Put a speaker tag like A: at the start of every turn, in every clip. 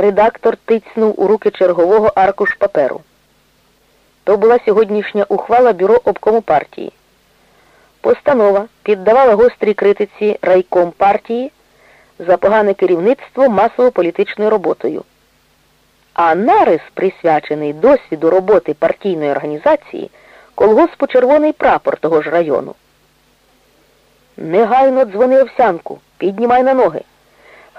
A: Редактор тицнув у руки чергового аркуш паперу. То була сьогоднішня ухвала бюро обкому партії. Постанова піддавала гострій критиці райком партії за погане керівництво масово-політичною роботою. А нарис, присвячений досвіду роботи партійної організації, колгоспу червоний прапор того ж району. Негайно дзвони овсянку, піднімай на ноги.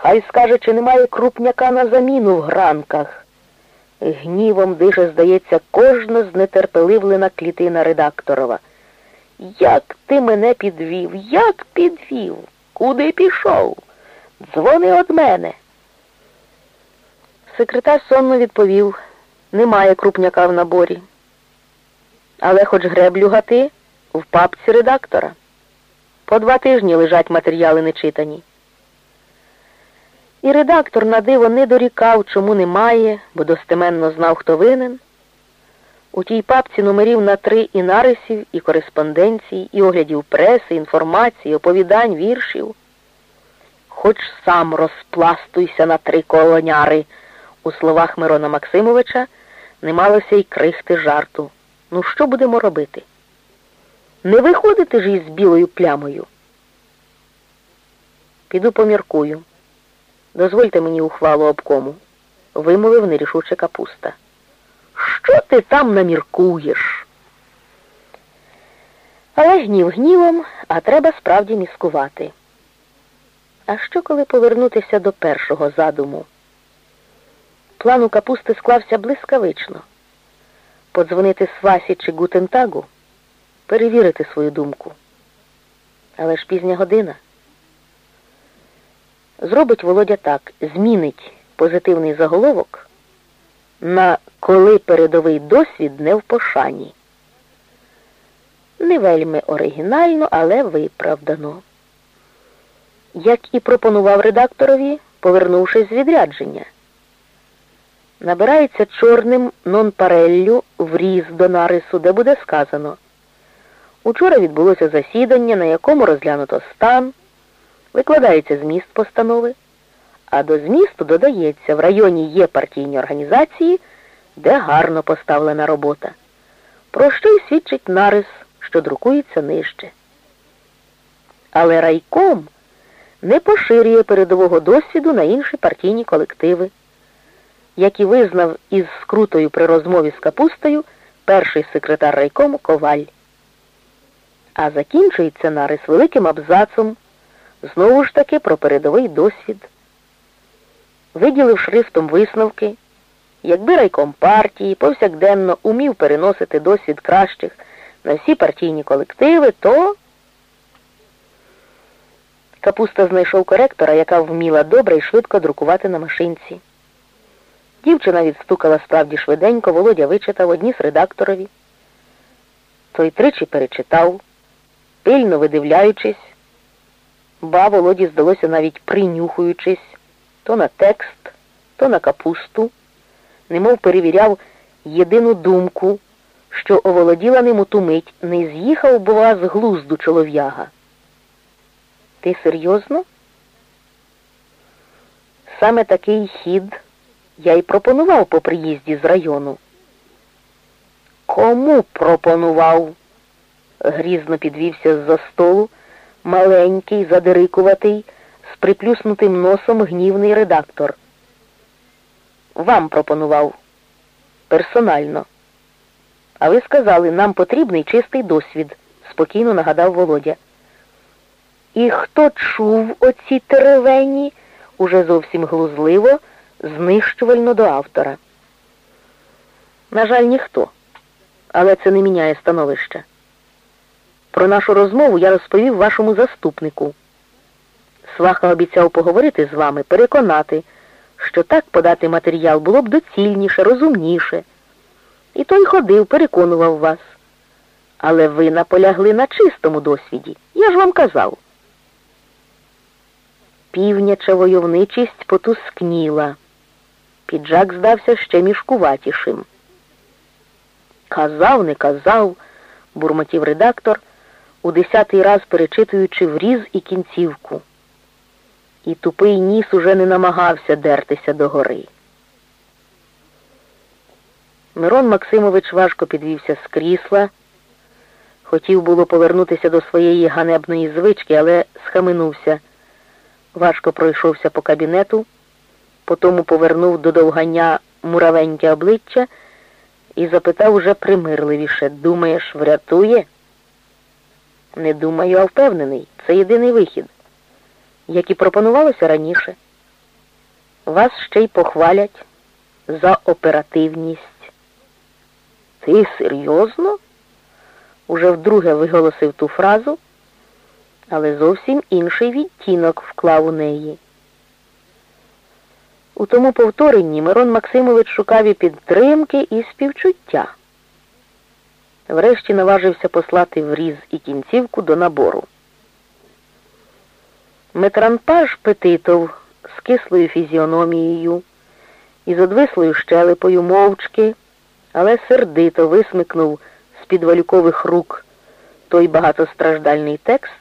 A: Хай скаже, чи немає крупняка на заміну в гранках. Гнівом дише, здається, кожна знетерпеливлена клітина редакторова. Як ти мене підвів, як підвів? Куди пішов? Дзвони од мене. Секретар сонно відповів, немає крупняка в наборі. Але хоч греблю гати в папці редактора. По два тижні лежать матеріали нечитані. І редактор на диво не дорікав, чому немає, бо достеменно знав, хто винен. У тій папці номерів на три і нарисів, і кореспонденцій, і оглядів преси, інформації, оповідань, віршів. Хоч сам розпластуйся на три колоняри. У словах Мирона Максимовича не малося й крихти жарту. Ну, що будемо робити? Не виходити ж із білою плямою. Піду поміркую. Дозвольте мені ухвалу обкому, вимовив нерішуче капуста. Що ти там наміркуєш? Але гнів гнівом, а треба справді міскувати. А що, коли повернутися до першого задуму? План у капусти склався блискавично. Подзвонити Свасі чи Гутентагу, перевірити свою думку. Але ж пізня година. Зробить Володя так, змінить позитивний заголовок на коли передовий досвід не в пошані. Не вельми оригінально, але виправдано. Як і пропонував редакторові, повернувшись з відрядження. Набирається чорним нонпареллю в різ до нарису, де буде сказано. Учора відбулося засідання, на якому розглянуто стан, викладається зміст постанови, а до змісту додається, в районі є партійні організації, де гарно поставлена робота, про що й свідчить нарис, що друкується нижче. Але райком не поширює передового досвіду на інші партійні колективи, як і визнав із скрутою при розмові з капустою перший секретар райкому Коваль. А закінчується нарис великим абзацом, знову ж таки про передовий досвід. Виділив шрифтом висновки, якби райком партії повсякденно умів переносити досвід кращих на всі партійні колективи, то Капуста знайшов коректора, яка вміла добре і швидко друкувати на машинці. Дівчина відстукала справді швиденько, Володя вичитав одні з редакторові. Той тричі перечитав, пильно видивляючись, ба Володі здалося навіть принюхуючись то на текст, то на капусту, немов перевіряв єдину думку, що оволоділа ним у ту мить, не з'їхав, бува, з глузду чолов'яга. Ти серйозно? Саме такий хід я й пропонував по приїзді з району. Кому пропонував? грізно підвівся з-за столу, маленький, задирикуватий, з приплюснутим носом гнівний редактор. Вам пропонував персонально. А ви сказали, нам потрібний чистий досвід, спокійно нагадав Володя. І хто чув оці теревені, уже зовсім глузливо, знищувально до автора. На жаль, ніхто, але це не міняє становища. Про нашу розмову я розповів вашому заступнику. Сваха обіцяв поговорити з вами, переконати, що так подати матеріал було б доцільніше, розумніше. І той ходив, переконував вас. Але ви наполягли на чистому досвіді. Я ж вам казав. Півняча войовничість потускніла. Піджак здався ще мішкуватішим. Казав, не казав, бурмотів редактор, у десятий раз перечитуючи вріз і кінцівку. І тупий ніс уже не намагався дертися догори. Мирон Максимович важко підвівся з крісла. Хотів було повернутися до своєї ганебної звички, але схаменувся. Важко пройшовся по кабінету, потому повернув до довгання муравеньке обличчя і запитав уже примирливіше Думаєш, врятує? Не думаю, а впевнений. Це єдиний вихід, як і пропонувалося раніше. Вас ще й похвалять за оперативність. Ти серйозно? Уже вдруге виголосив ту фразу, але зовсім інший відтінок вклав у неї. У тому повторенні Мирон Максимович шукав і підтримки, і співчуття. Врешті наважився послати вріз і кінцівку до набору. Метранпаж Петитов з кислою фізіономією і з одвислою щелепою мовчки, але сердито висмикнув з під валюкових рук той багатостраждальний текст,